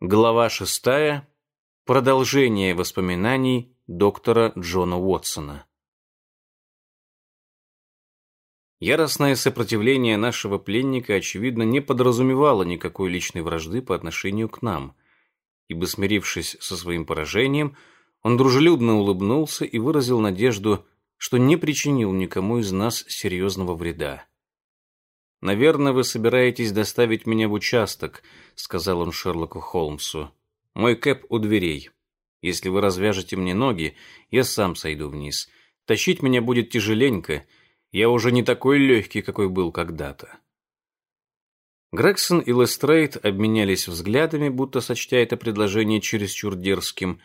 Глава шестая. Продолжение воспоминаний доктора Джона Уотсона. Яростное сопротивление нашего пленника, очевидно, не подразумевало никакой личной вражды по отношению к нам, ибо, смирившись со своим поражением, он дружелюбно улыбнулся и выразил надежду, что не причинил никому из нас серьезного вреда. «Наверное, вы собираетесь доставить меня в участок», — сказал он Шерлоку Холмсу. «Мой кэп у дверей. Если вы развяжете мне ноги, я сам сойду вниз. Тащить меня будет тяжеленько. Я уже не такой легкий, какой был когда-то». Грегсон и Лестрейд обменялись взглядами, будто сочтя это предложение чересчур дерзким,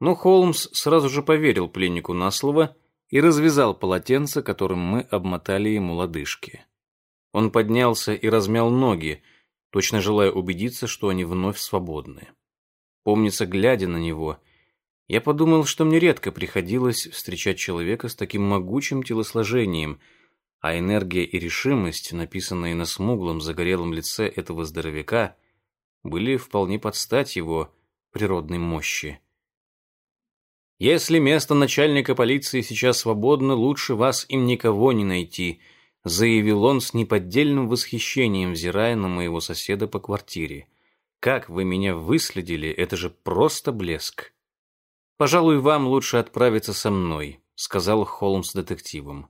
но Холмс сразу же поверил пленнику на слово и развязал полотенце, которым мы обмотали ему лодыжки. Он поднялся и размял ноги, точно желая убедиться, что они вновь свободны. Помнится, глядя на него, я подумал, что мне редко приходилось встречать человека с таким могучим телосложением, а энергия и решимость, написанные на смуглом загорелом лице этого здоровяка, были вполне под стать его природной мощи. «Если место начальника полиции сейчас свободно, лучше вас им никого не найти», заявил он с неподдельным восхищением, взирая на моего соседа по квартире. «Как вы меня выследили, это же просто блеск!» «Пожалуй, вам лучше отправиться со мной», — сказал Холмс детективом.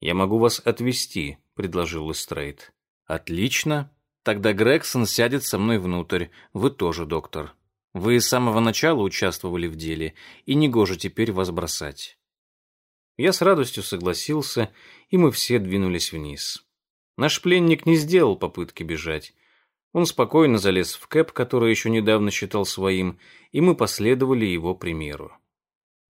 «Я могу вас отвезти», — предложил Лестрейд. «Отлично. Тогда Грегсон сядет со мной внутрь. Вы тоже, доктор. Вы с самого начала участвовали в деле, и негоже теперь вас бросать». Я с радостью согласился, и мы все двинулись вниз. Наш пленник не сделал попытки бежать. Он спокойно залез в кэп, который еще недавно считал своим, и мы последовали его примеру.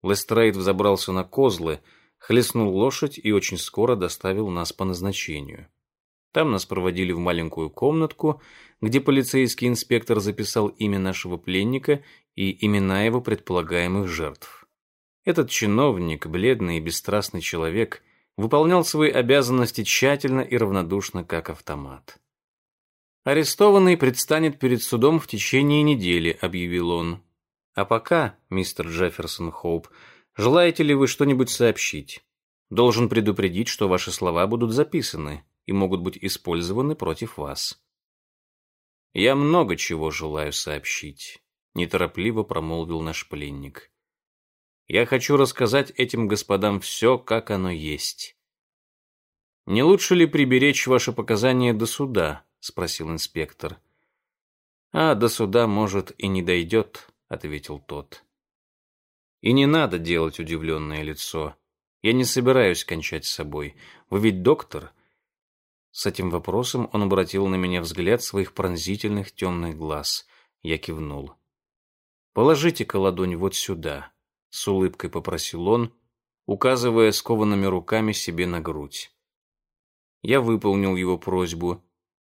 Лестрейд взобрался на козлы, хлестнул лошадь и очень скоро доставил нас по назначению. Там нас проводили в маленькую комнатку, где полицейский инспектор записал имя нашего пленника и имена его предполагаемых жертв. Этот чиновник, бледный и бесстрастный человек, выполнял свои обязанности тщательно и равнодушно, как автомат. «Арестованный предстанет перед судом в течение недели», — объявил он. «А пока, мистер Джефферсон Хоуп, желаете ли вы что-нибудь сообщить? Должен предупредить, что ваши слова будут записаны и могут быть использованы против вас». «Я много чего желаю сообщить», — неторопливо промолвил наш пленник. Я хочу рассказать этим господам все, как оно есть. «Не лучше ли приберечь ваши показания до суда?» — спросил инспектор. «А до суда, может, и не дойдет», — ответил тот. «И не надо делать удивленное лицо. Я не собираюсь кончать с собой. Вы ведь доктор?» С этим вопросом он обратил на меня взгляд своих пронзительных темных глаз. Я кивнул. «Положите-ка ладонь вот сюда», с улыбкой попросил он, указывая скованными руками себе на грудь. Я выполнил его просьбу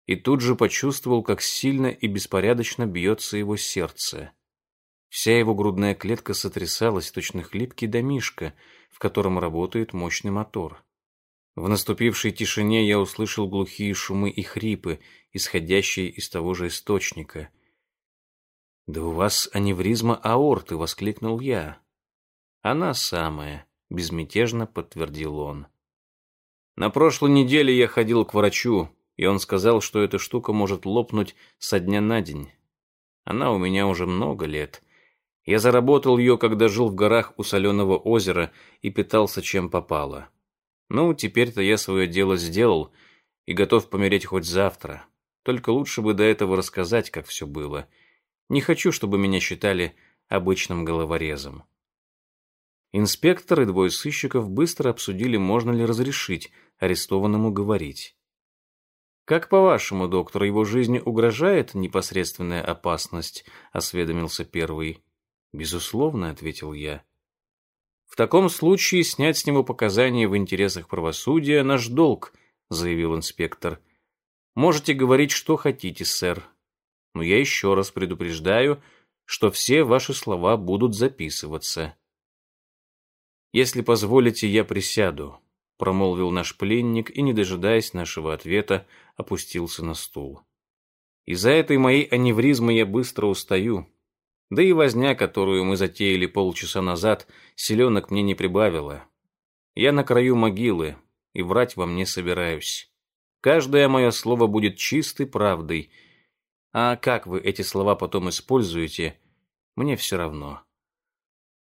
и тут же почувствовал, как сильно и беспорядочно бьется его сердце. Вся его грудная клетка сотрясалась, точно хлипкий домишко, в котором работает мощный мотор. В наступившей тишине я услышал глухие шумы и хрипы, исходящие из того же источника. «Да у вас аневризма аорты!» — воскликнул я. Она самая, безмятежно подтвердил он. На прошлой неделе я ходил к врачу, и он сказал, что эта штука может лопнуть со дня на день. Она у меня уже много лет. Я заработал ее, когда жил в горах у соленого озера и питался чем попало. Ну, теперь-то я свое дело сделал и готов помереть хоть завтра. Только лучше бы до этого рассказать, как все было. Не хочу, чтобы меня считали обычным головорезом. Инспектор и двое сыщиков быстро обсудили, можно ли разрешить арестованному говорить. «Как по-вашему, доктор, его жизни угрожает непосредственная опасность?» — осведомился первый. «Безусловно», — ответил я. «В таком случае снять с него показания в интересах правосудия — наш долг», — заявил инспектор. «Можете говорить, что хотите, сэр. Но я еще раз предупреждаю, что все ваши слова будут записываться». «Если позволите, я присяду», — промолвил наш пленник и, не дожидаясь нашего ответа, опустился на стул. Из-за этой моей аневризмы я быстро устаю. Да и возня, которую мы затеяли полчаса назад, селенок мне не прибавила. Я на краю могилы, и врать вам не собираюсь. Каждое мое слово будет чистой правдой. А как вы эти слова потом используете, мне все равно.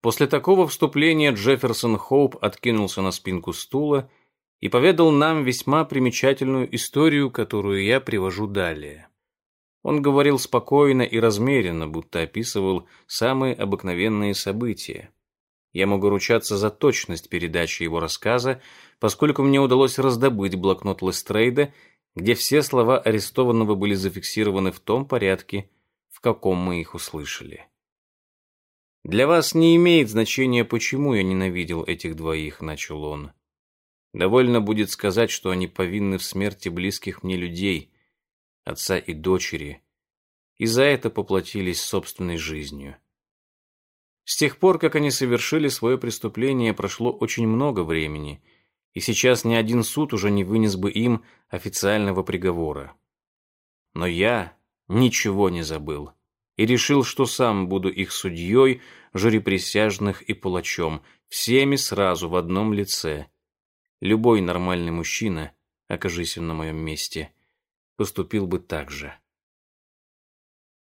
После такого вступления Джефферсон Хоуп откинулся на спинку стула и поведал нам весьма примечательную историю, которую я привожу далее. Он говорил спокойно и размеренно, будто описывал самые обыкновенные события. Я могу ручаться за точность передачи его рассказа, поскольку мне удалось раздобыть блокнот Лестрейда, где все слова арестованного были зафиксированы в том порядке, в каком мы их услышали. «Для вас не имеет значения, почему я ненавидел этих двоих», — начал он. «Довольно будет сказать, что они повинны в смерти близких мне людей, отца и дочери, и за это поплатились собственной жизнью. С тех пор, как они совершили свое преступление, прошло очень много времени, и сейчас ни один суд уже не вынес бы им официального приговора. Но я ничего не забыл и решил, что сам буду их судьей, жюри присяжных и палачом, всеми сразу в одном лице. Любой нормальный мужчина, окажись он на моем месте, поступил бы так же.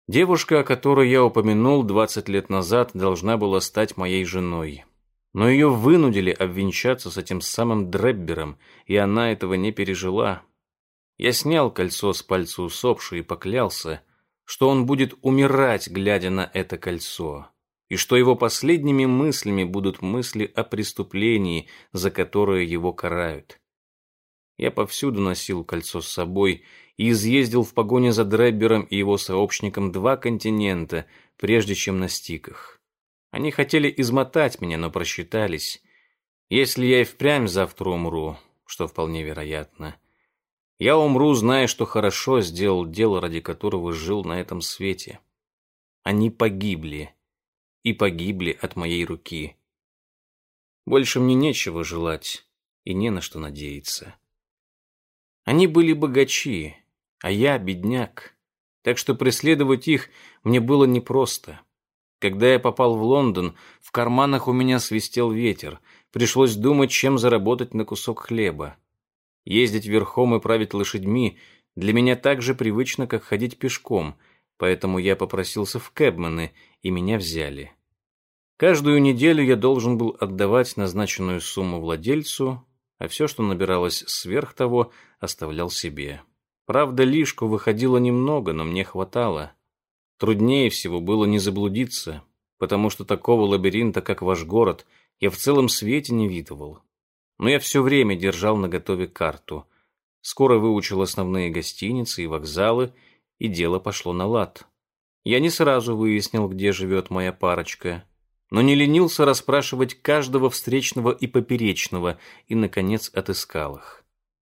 Девушка, о которой я упомянул 20 лет назад, должна была стать моей женой. Но ее вынудили обвенчаться с этим самым Дреббером, и она этого не пережила. Я снял кольцо с пальца усопшей и поклялся — что он будет умирать, глядя на это кольцо, и что его последними мыслями будут мысли о преступлении, за которое его карают. Я повсюду носил кольцо с собой и изъездил в погоне за Дреббером и его сообщником два континента, прежде чем настиг их. Они хотели измотать меня, но просчитались. Если я и впрямь завтра умру, что вполне вероятно, я умру, зная, что хорошо сделал дело, ради которого жил на этом свете. Они погибли. И погибли от моей руки. Больше мне нечего желать и не на что надеяться. Они были богачи, а я бедняк. Так что преследовать их мне было непросто. Когда я попал в Лондон, в карманах у меня свистел ветер. Пришлось думать, чем заработать на кусок хлеба. Ездить верхом и править лошадьми для меня так же привычно, как ходить пешком, поэтому я попросился в кэбмены, и меня взяли. Каждую неделю я должен был отдавать назначенную сумму владельцу, а все, что набиралось сверх того, оставлял себе. Правда, лишку выходило немного, но мне хватало. Труднее всего было не заблудиться, потому что такого лабиринта, как ваш город, я в целом свете не видывал но я все время держал наготове карту. Скоро выучил основные гостиницы и вокзалы, и дело пошло на лад. Я не сразу выяснил, где живет моя парочка, но не ленился расспрашивать каждого встречного и поперечного, и, наконец, отыскал их.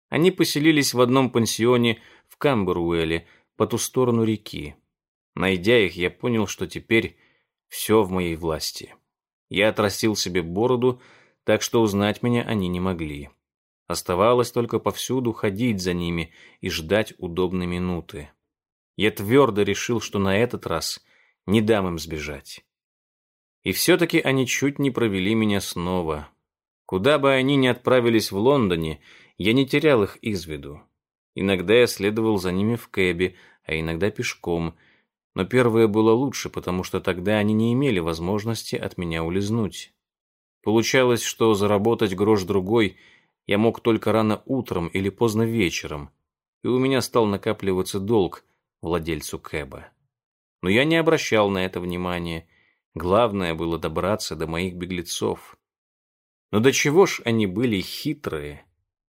Они поселились в одном пансионе в Камберуэле, по ту сторону реки. Найдя их, я понял, что теперь все в моей власти. Я отрастил себе бороду, так что узнать меня они не могли. Оставалось только повсюду ходить за ними и ждать удобной минуты. Я твердо решил, что на этот раз не дам им сбежать. И все-таки они чуть не провели меня снова. Куда бы они ни отправились в Лондоне, я не терял их из виду. Иногда я следовал за ними в кэбе, а иногда пешком, но первое было лучше, потому что тогда они не имели возможности от меня улизнуть. Получалось, что заработать грош другой я мог только рано утром или поздно вечером, и у меня стал накапливаться долг владельцу Кэба. Но я не обращал на это внимания. Главное было добраться до моих беглецов. Но до чего ж они были хитрые.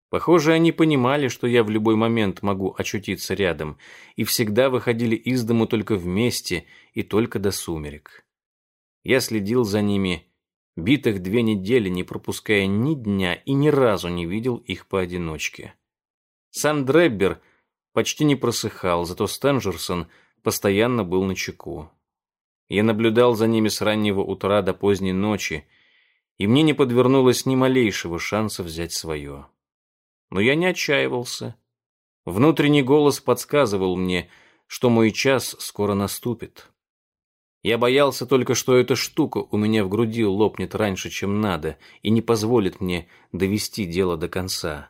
Похоже, они понимали, что я в любой момент могу очутиться рядом, и всегда выходили из дому только вместе и только до сумерек. Я следил за ними Битых две недели, не пропуская ни дня, и ни разу не видел их поодиночке. Сам Дреббер почти не просыхал, зато Стенджерсон постоянно был на чеку. Я наблюдал за ними с раннего утра до поздней ночи, и мне не подвернулось ни малейшего шанса взять свое. Но я не отчаивался. Внутренний голос подсказывал мне, что мой час скоро наступит. Я боялся только, что эта штука у меня в груди лопнет раньше, чем надо, и не позволит мне довести дело до конца.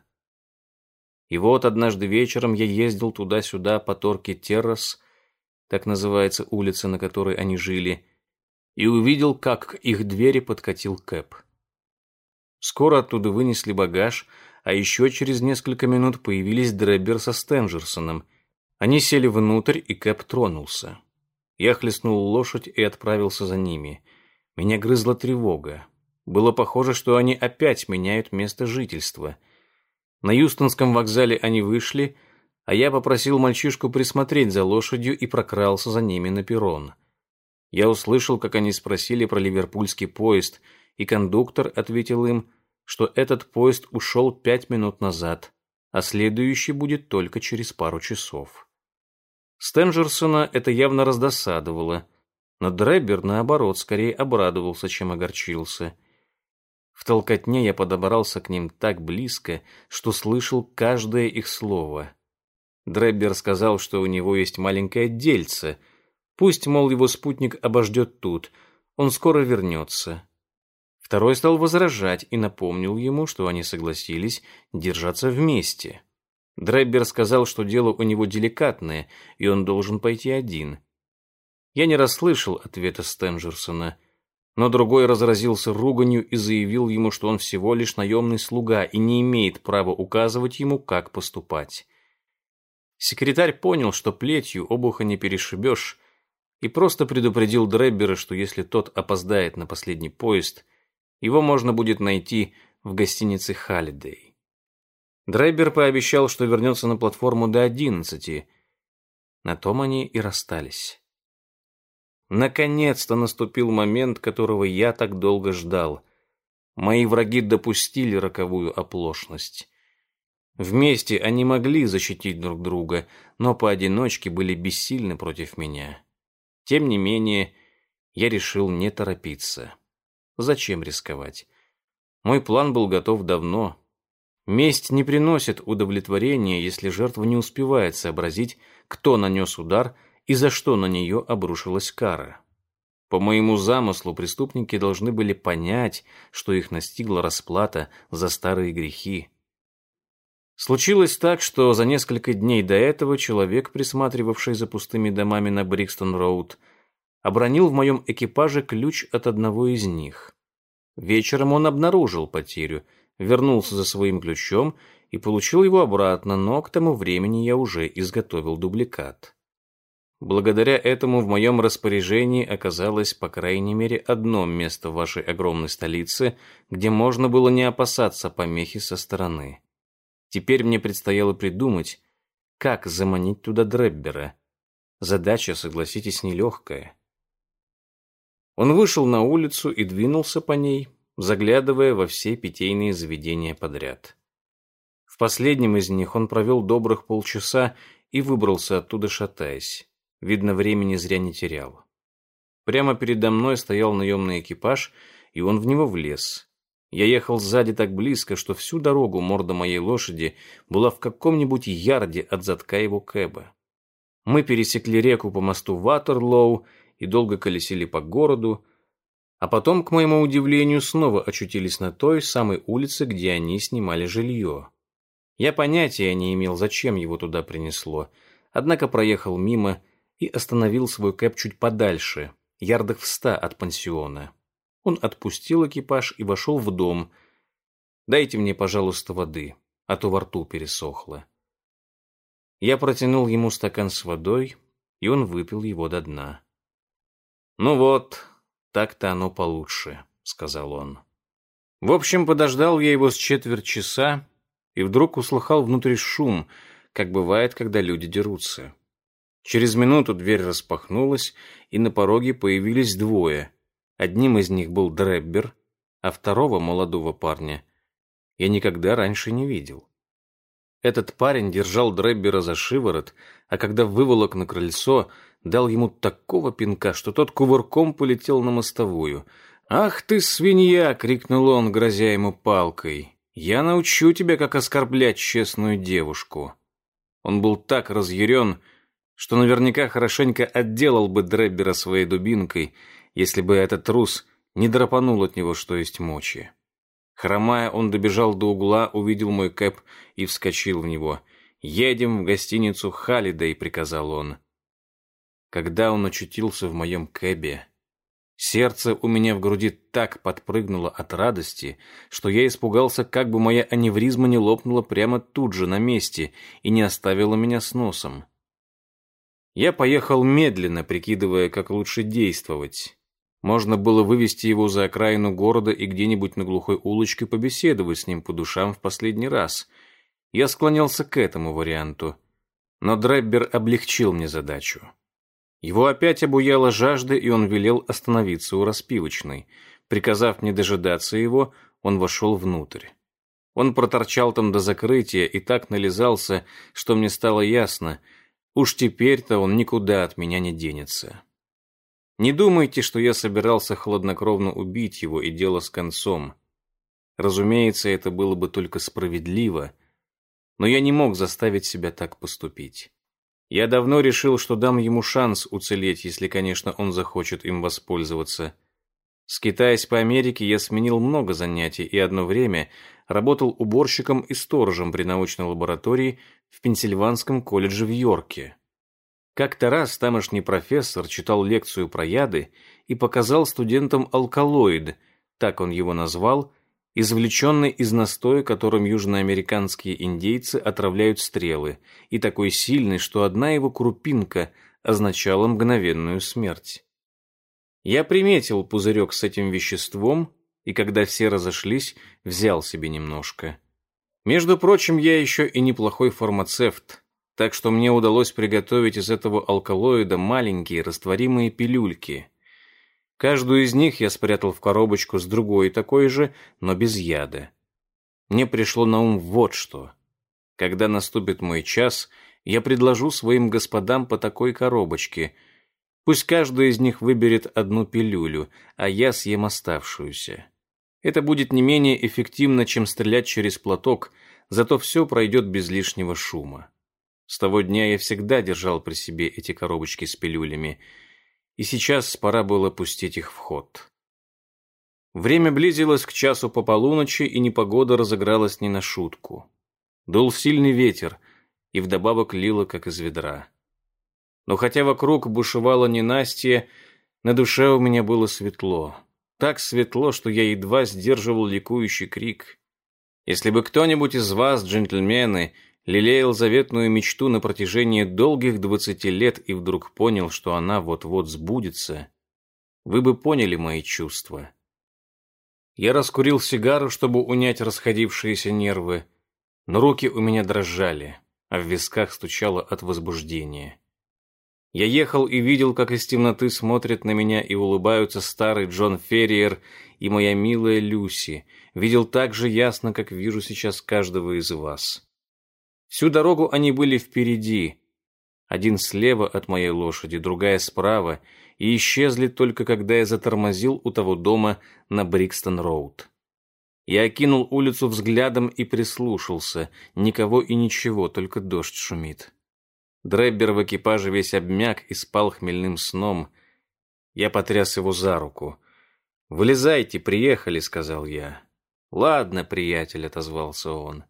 И вот однажды вечером я ездил туда-сюда по Торке Террас, так называется улица, на которой они жили, и увидел, как к их двери подкатил Кэп. Скоро оттуда вынесли багаж, а еще через несколько минут появились Дреббер со Стенджерсоном. Они сели внутрь, и Кэп тронулся. Я хлестнул лошадь и отправился за ними. Меня грызла тревога. Было похоже, что они опять меняют место жительства. На Юстонском вокзале они вышли, а я попросил мальчишку присмотреть за лошадью и прокрался за ними на перрон. Я услышал, как они спросили про ливерпульский поезд, и кондуктор ответил им, что этот поезд ушел пять минут назад, а следующий будет только через пару часов. Стенджерсона это явно раздосадовало, но Дреббер, наоборот, скорее обрадовался, чем огорчился. В толкотне я подобрался к ним так близко, что слышал каждое их слово. Дреббер сказал, что у него есть маленькое дельце. Пусть, мол, его спутник обождет тут, он скоро вернется. Второй стал возражать и напомнил ему, что они согласились держаться вместе. Дреббер сказал, что дело у него деликатное, и он должен пойти один. Я не расслышал ответа Стенджерсона, но другой разразился руганью и заявил ему, что он всего лишь наемный слуга и не имеет права указывать ему, как поступать. Секретарь понял, что плетью обуха не перешибешь, и просто предупредил Дреббера, что если тот опоздает на последний поезд, его можно будет найти в гостинице «Халлидей». Драйбер пообещал, что вернется на платформу до одиннадцати. На том они и расстались. Наконец-то наступил момент, которого я так долго ждал. Мои враги допустили роковую оплошность. Вместе они могли защитить друг друга, но поодиночке были бессильны против меня. Тем не менее, я решил не торопиться. Зачем рисковать? Мой план был готов давно, Месть не приносит удовлетворения, если жертва не успевает сообразить, кто нанес удар и за что на нее обрушилась кара. По моему замыслу, преступники должны были понять, что их настигла расплата за старые грехи. Случилось так, что за несколько дней до этого человек, присматривавший за пустыми домами на Брикстон-Роуд, обронил в моем экипаже ключ от одного из них. Вечером он обнаружил потерю — вернулся за своим ключом и получил его обратно, но к тому времени я уже изготовил дубликат. Благодаря этому в моем распоряжении оказалось по крайней мере одно место в вашей огромной столице, где можно было не опасаться помехи со стороны. Теперь мне предстояло придумать, как заманить туда Дреббера. Задача, согласитесь, нелегкая. Он вышел на улицу и двинулся по ней, заглядывая во все питейные заведения подряд. В последнем из них он провел добрых полчаса и выбрался оттуда, шатаясь. Видно, времени зря не терял. Прямо передо мной стоял наемный экипаж, и он в него влез. Я ехал сзади так близко, что всю дорогу морда моей лошади была в каком-нибудь ярде от задка его кэба. Мы пересекли реку по мосту Ватерлоу и долго колесили по городу, а потом, к моему удивлению, снова очутились на той самой улице, где они снимали жилье. Я понятия не имел, зачем его туда принесло, однако проехал мимо и остановил свой кэп чуть подальше, ярдах в ста от пансиона. Он отпустил экипаж и вошел в дом. «Дайте мне, пожалуйста, воды, а то во рту пересохло». Я протянул ему стакан с водой, и он выпил его до дна. «Ну вот, так-то оно получше», — сказал он. В общем, подождал я его с четверть часа и вдруг услыхал внутри шум, как бывает, когда люди дерутся. Через минуту дверь распахнулась, и на пороге появились двое. Одним из них был Дреббер, а второго, молодого парня, я никогда раньше не видел. Этот парень держал Дреббера за шиворот, а когда выволок на крыльцо, дал ему такого пинка, что тот кувырком полетел на мостовую. «Ах ты, свинья!» — крикнул он, грозя ему палкой. «Я научу тебя, как оскорблять честную девушку». Он был так разъярен, что наверняка хорошенько отделал бы Дреббера своей дубинкой, если бы этот трус не драпанул от него, что есть мочи. Хромая, он добежал до угла, увидел мой кэп и вскочил в него. «Едем в гостиницу Халлидей», — приказал он. Когда он очутился в моем кэбе, сердце у меня в груди так подпрыгнуло от радости, что я испугался, как бы моя аневризма не лопнула прямо тут же на месте и не оставила меня с носом. Я поехал медленно, прикидывая, как лучше действовать. Можно было вывести его за окраину города и где-нибудь на глухой улочке побеседовать с ним по душам в последний раз. Я склонялся к этому варианту. Но Дреббер облегчил мне задачу. Его опять обуяла жажда, и он велел остановиться у распивочной. Приказав мне дожидаться его, он вошел внутрь. Он проторчал там до закрытия и так нализался, что мне стало ясно, уж теперь-то он никуда от меня не денется. Не думайте, что я собирался хладнокровно убить его и дело с концом. Разумеется, это было бы только справедливо, но я не мог заставить себя так поступить. Я давно решил, что дам ему шанс уцелеть, если, конечно, он захочет им воспользоваться. Скитаясь по Америке, я сменил много занятий и одно время работал уборщиком и сторожем при научной лаборатории в Пенсильванском колледже в Йорке. Как-то раз тамошний профессор читал лекцию про яды и показал студентам алкалоид, так он его назвал, извлеченный из настоя, которым южноамериканские индейцы отравляют стрелы, и такой сильный, что одна его крупинка означала мгновенную смерть. Я приметил пузырек с этим веществом, и когда все разошлись, взял себе немножко. Между прочим, я еще и неплохой фармацевт, так что мне удалось приготовить из этого алкалоида маленькие растворимые пилюльки. Каждую из них я спрятал в коробочку с другой такой же, но без яда. Мне пришло на ум вот что. Когда наступит мой час, я предложу своим господам по такой коробочке. Пусть каждый из них выберет одну пилюлю, а я съем оставшуюся. Это будет не менее эффективно, чем стрелять через платок, зато все пройдет без лишнего шума. С того дня я всегда держал при себе эти коробочки с пилюлями, и сейчас пора было пустить их в ход. Время близилось к часу по полуночи, и непогода разыгралась не на шутку. Дул сильный ветер, и вдобавок лило, как из ведра. Но хотя вокруг бушевало ненастье, на душе у меня было светло. Так светло, что я едва сдерживал ликующий крик. Если бы кто-нибудь из вас, джентльмены, лелеял заветную мечту на протяжении долгих двадцати лет и вдруг понял, что она вот-вот сбудется, вы бы поняли мои чувства. Я раскурил сигару, чтобы унять расходившиеся нервы, но руки у меня дрожали, а в висках стучало от возбуждения. Я ехал и видел, как из темноты смотрят на меня и улыбаются старый Джон Ферриер и моя милая Люси. Видел так же ясно, как вижу сейчас каждого из вас. Всю дорогу они были впереди. Один слева от моей лошади, другая справа, и исчезли только когда я затормозил у того дома на Брикстон-роуд. Я окинул улицу взглядом и прислушался. Никого и ничего, только дождь шумит. Дреббер в экипаже весь обмяк и спал хмельным сном. Я потряс его за руку. «Вылезайте, приехали», — сказал я. «Ладно, приятель», — отозвался он.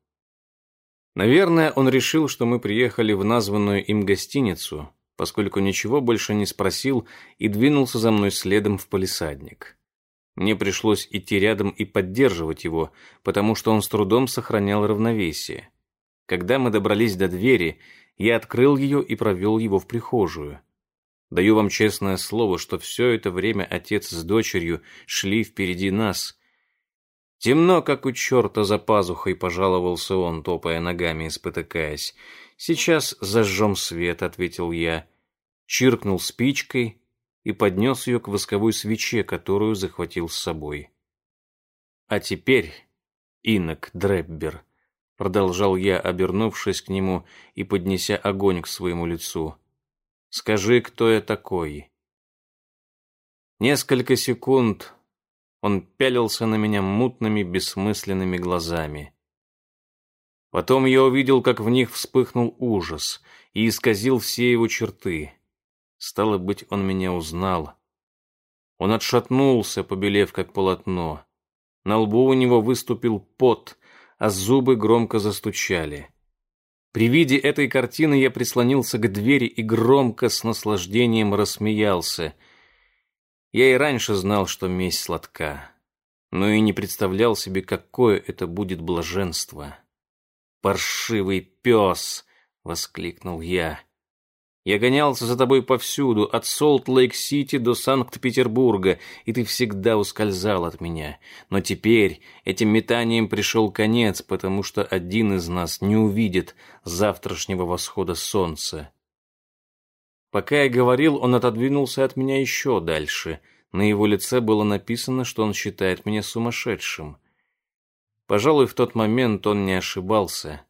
Наверное, он решил, что мы приехали в названную им гостиницу, поскольку ничего больше не спросил и двинулся за мной следом в палисадник. Мне пришлось идти рядом и поддерживать его, потому что он с трудом сохранял равновесие. Когда мы добрались до двери, я открыл ее и провел его в прихожую. Даю вам честное слово, что все это время отец с дочерью шли впереди нас, Темно, как у черта за пазухой, пожаловался он, топая ногами и спотыкаясь. Сейчас зажжем свет, ответил я. Чиркнул спичкой и поднес ее к восковой свече, которую захватил с собой. А теперь, инок Дреббер, продолжал я, обернувшись к нему и поднеся огонь к своему лицу. Скажи, кто я такой? Несколько секунд он пялился на меня мутными, бессмысленными глазами. Потом я увидел, как в них вспыхнул ужас и исказил все его черты. Стало быть, он меня узнал. Он отшатнулся, побелев как полотно. На лбу у него выступил пот, а зубы громко застучали. При виде этой картины я прислонился к двери и громко с наслаждением рассмеялся. Я и раньше знал, что месть сладка, но и не представлял себе, какое это будет блаженство. «Паршивый пес!» — воскликнул я. Я гонялся за тобой повсюду, от Солт-Лейк-Сити до Санкт-Петербурга, и ты всегда ускользал от меня. Но теперь этим метанием пришел конец, потому что один из нас не увидит завтрашнего восхода солнца. Пока я говорил, он отодвинулся от меня еще дальше. На его лице было написано, что он считает меня сумасшедшим. Пожалуй, в тот момент он не ошибался.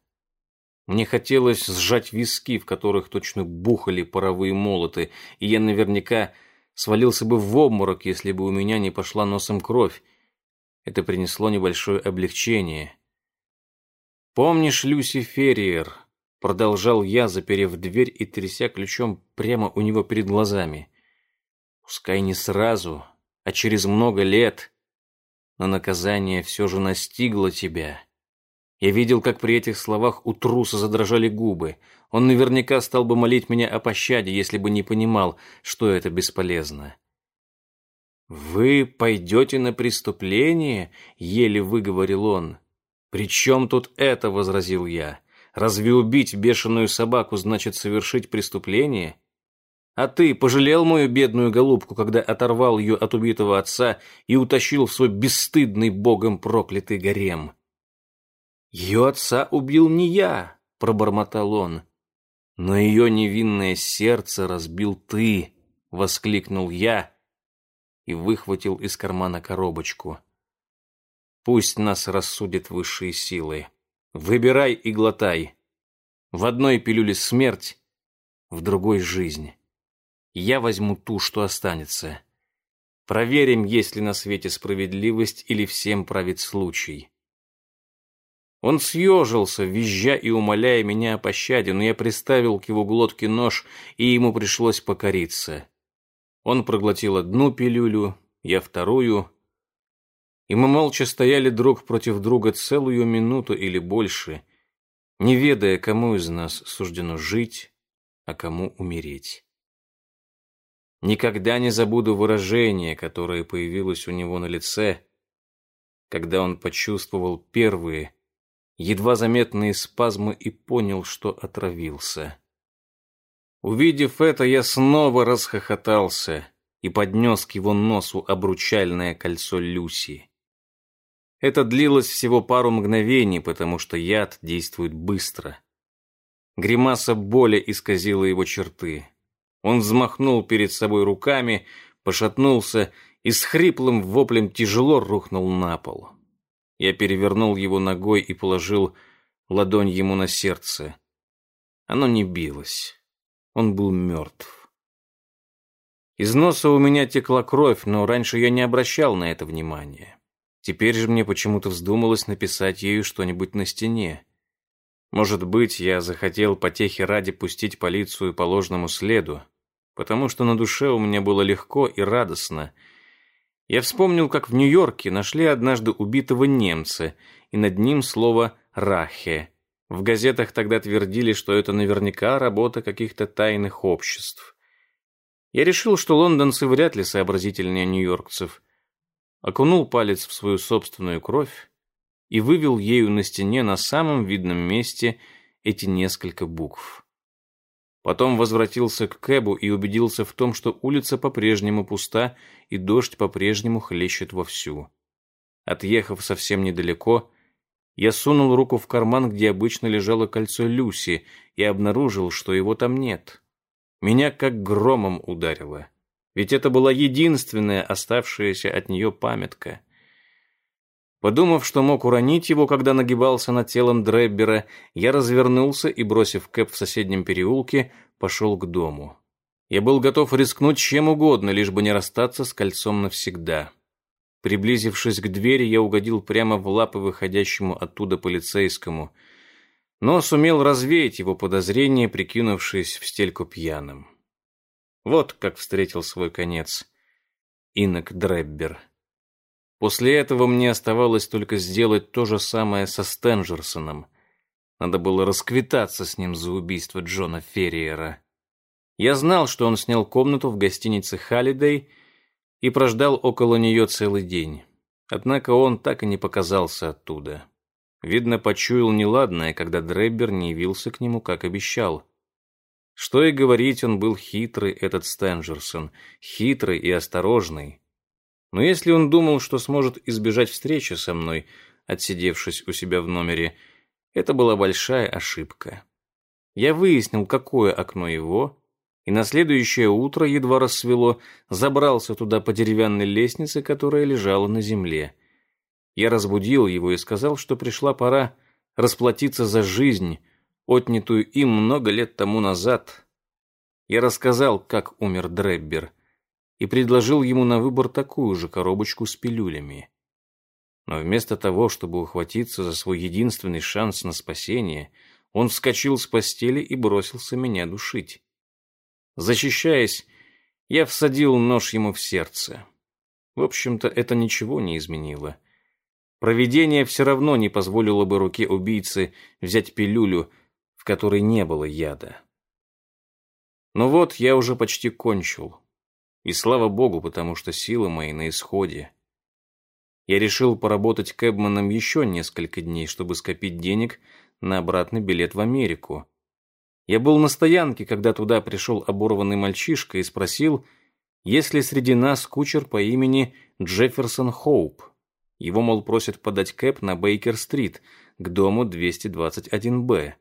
Мне хотелось сжать виски, в которых точно бухали паровые молоты, и я наверняка свалился бы в обморок, если бы у меня не пошла носом кровь. Это принесло небольшое облегчение. «Помнишь Люси Ферриер?» — продолжал я, заперев дверь и тряся ключом прямо у него перед глазами. «Пускай не сразу, а через много лет, но наказание все же настигло тебя». Я видел, как при этих словах у труса задрожали губы. Он наверняка стал бы молить меня о пощаде, если бы не понимал, что это бесполезно. «Вы пойдете на преступление?» — еле выговорил он. «При чем тут это?» — возразил я. «Разве убить бешеную собаку значит совершить преступление?» «А ты пожалел мою бедную голубку, когда оторвал ее от убитого отца и утащил в свой бесстыдный богом проклятый гарем?» «Ее отца убил не я», — пробормотал он. «Но ее невинное сердце разбил ты», — воскликнул я и выхватил из кармана коробочку. «Пусть нас рассудят высшие силы. Выбирай и глотай. В одной пилюле смерть, в другой жизнь. Я возьму ту, что останется. Проверим, есть ли на свете справедливость или всем правит случай». Он съежился, визжа и умоляя меня о пощаде, но я приставил к его глотке нож, и ему пришлось покориться. Он проглотил одну пилюлю, я вторую, и мы молча стояли друг против друга целую минуту или больше, не ведая, кому из нас суждено жить, а кому умереть. Никогда не забуду выражение, которое появилось у него на лице, когда он почувствовал первые, едва заметные спазмы и понял, что отравился. Увидев это, я снова расхохотался и поднес к его носу обручальное кольцо Люси. Это длилось всего пару мгновений, потому что яд действует быстро. Гримаса боли исказила его черты. Он взмахнул перед собой руками, пошатнулся и с хриплым воплем тяжело рухнул на пол. Я перевернул его ногой и положил ладонь ему на сердце. Оно не билось. Он был мертв. Из носа у меня текла кровь, но раньше я не обращал на это внимания. Теперь же мне почему-то вздумалось написать ею что-нибудь на стене. Может быть, я захотел потехи ради пустить полицию по ложному следу, потому что на душе у меня было легко и радостно — я вспомнил, как в Нью-Йорке нашли однажды убитого немца, и над ним слово «рахе». В газетах тогда твердили, что это наверняка работа каких-то тайных обществ. Я решил, что лондонцы вряд ли сообразительнее нью-йоркцев. Окунул палец в свою собственную кровь и вывел ею на стене на самом видном месте эти несколько букв. Потом возвратился к Кэбу и убедился в том, что улица по-прежнему пуста и дождь по-прежнему хлещет вовсю. Отъехав совсем недалеко, я сунул руку в карман, где обычно лежало кольцо Люси, и обнаружил, что его там нет. Меня как громом ударило. Ведь это была единственная оставшаяся от нее памятка. Подумав, что мог уронить его, когда нагибался над телом Дреббера, я развернулся и, бросив Кэп в соседнем переулке, пошел к дому. Я был готов рискнуть чем угодно, лишь бы не расстаться с кольцом навсегда. Приблизившись к двери, я угодил прямо в лапы выходящему оттуда полицейскому. но сумел развеять его подозрения, прикинувшись в стельку пьяным. Вот как встретил свой конец инок Дреббер. После этого мне оставалось только сделать то же самое со Стенджерсоном. Надо было расквитаться с ним за убийство Джона Ферриера. Я знал, что он снял комнату в гостинице «Халлидей» и прождал около нее целый день. Однако он так и не показался оттуда. Видно, почуял неладное, когда Дреббер не явился к нему, как обещал. Что и говорить, он был хитрый, этот Стенджерсон, хитрый и осторожный. Но если он думал, что сможет избежать встречи со мной, отсидевшись у себя в номере, это была большая ошибка. Я выяснил, какое окно его, и на следующее утро, едва рассвело, забрался туда по деревянной лестнице, которая лежала на земле. Я разбудил его и сказал, что пришла пора расплатиться за жизнь, отнятую им много лет тому назад. Я рассказал, как умер Дреббер, и предложил ему на выбор такую же коробочку с пилюлями. Но вместо того, чтобы ухватиться за свой единственный шанс на спасение, он вскочил с постели и бросился меня душить. Защищаясь, я всадил нож ему в сердце. В общем-то, это ничего не изменило. Провидение все равно не позволило бы руке убийцы взять пилюлю, в которой не было яда. Но вот я уже почти кончил. И слава богу, потому что силы мои на исходе. Я решил поработать кэбманом еще несколько дней, чтобы скопить денег на обратный билет в Америку. Я был на стоянке, когда туда пришел оборванный мальчишка и спросил, есть ли среди нас кучер по имени Джефферсон Хоуп. Его, мол, просят подать кэп на Бейкер-стрит к дому 221-Б.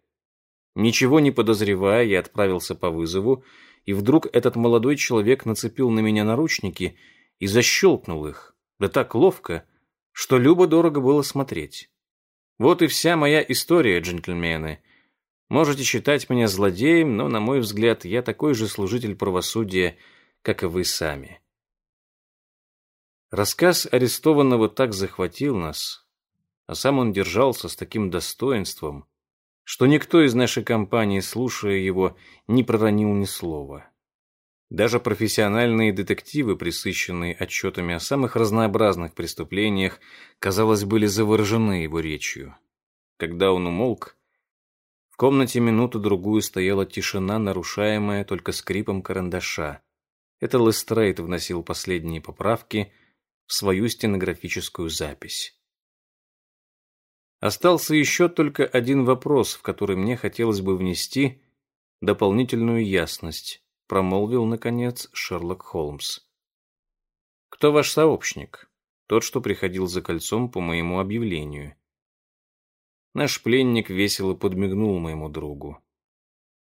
Ничего не подозревая, я отправился по вызову, и вдруг этот молодой человек нацепил на меня наручники и защелкнул их, да так ловко, что любо-дорого было смотреть. Вот и вся моя история, джентльмены — Можете считать меня злодеем, но, на мой взгляд, я такой же служитель правосудия, как и вы сами. Рассказ арестованного так захватил нас, а сам он держался с таким достоинством, что никто из нашей компании, слушая его, не проронил ни слова. Даже профессиональные детективы, присыщенные отчетами о самых разнообразных преступлениях, казалось, были заворожены его речью. Когда он умолк, комнате минуту-другую стояла тишина, нарушаемая только скрипом карандаша. Это Лестрейд вносил последние поправки в свою стенографическую запись. Остался еще только один вопрос, в который мне хотелось бы внести дополнительную ясность, промолвил, наконец, Шерлок Холмс. «Кто ваш сообщник? Тот, что приходил за кольцом по моему объявлению. Наш пленник весело подмигнул моему другу.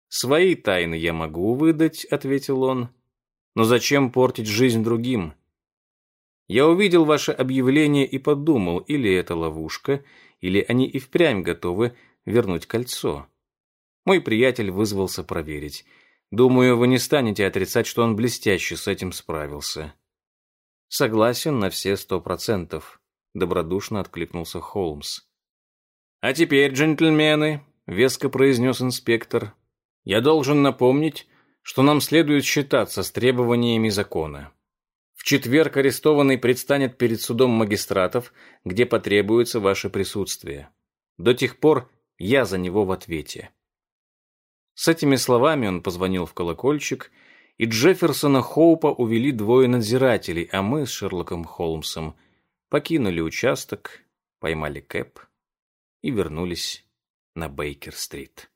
«Свои тайны я могу выдать», — ответил он. «Но зачем портить жизнь другим?» Я увидел ваше объявление и подумал, или это ловушка, или они и впрямь готовы вернуть кольцо. Мой приятель вызвался проверить. Думаю, вы не станете отрицать, что он блестяще с этим справился. Согласен на все сто процентов, добродушно откликнулся Холмс. «А теперь, джентльмены», — веско произнес инспектор, — «я должен напомнить, что нам следует считаться с требованиями закона. В четверг арестованный предстанет перед судом магистратов, где потребуется ваше присутствие. До тех пор я за него в ответе». С этими словами он позвонил в колокольчик, и Джефферсона Хоупа увели двое надзирателей, а мы с Шерлоком Холмсом покинули участок, поймали Кэп и вернулись на Бейкер-стрит.